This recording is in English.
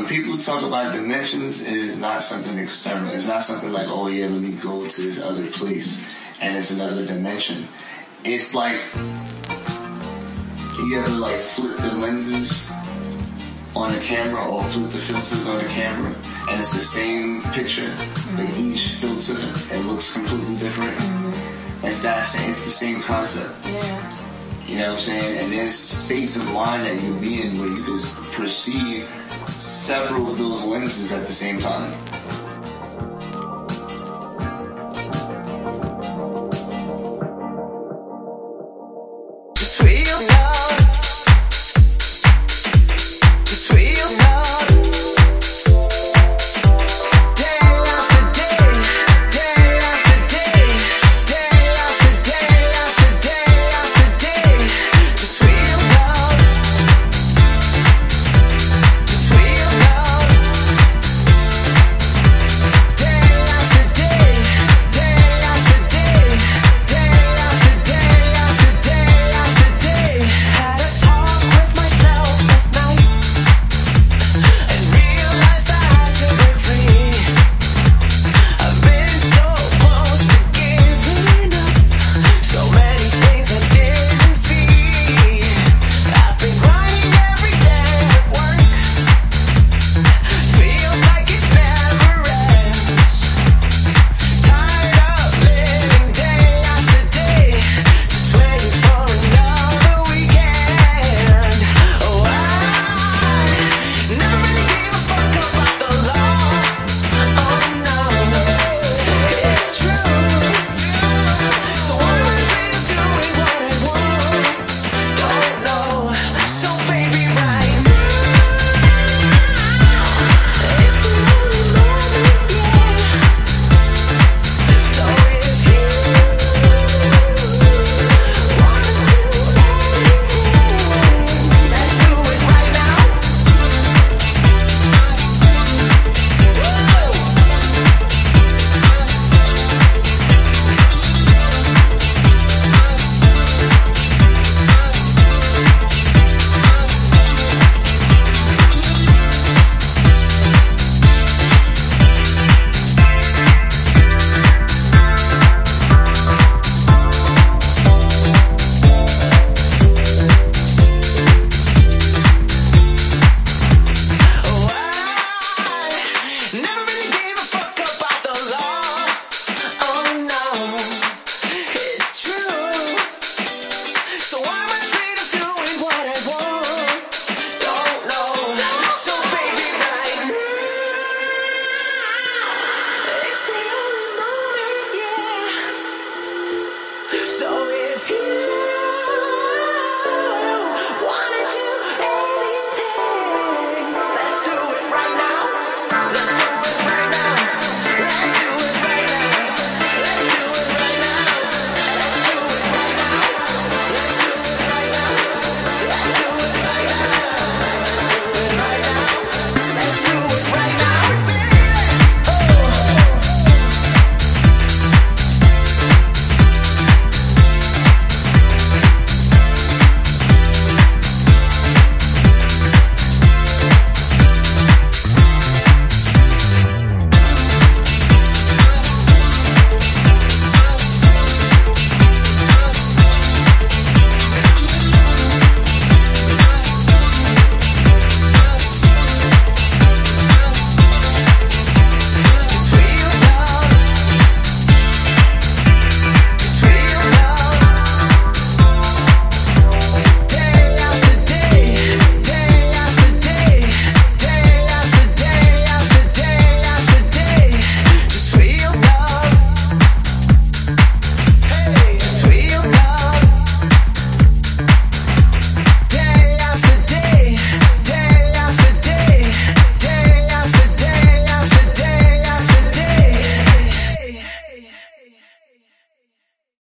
when people talk about dimensions, it is not something external. It's not something like, oh yeah, let me go to this other place and it's another dimension. It's like you ever like flip the lenses on the camera or flip the filters on the camera and it's the same picture, but each filter it looks completely different. Mm-hmm. It's that it's the same concept. Yeah. You know what I'm saying? And there's states of mind that you be in where you can perceive several of those lenses at the same time.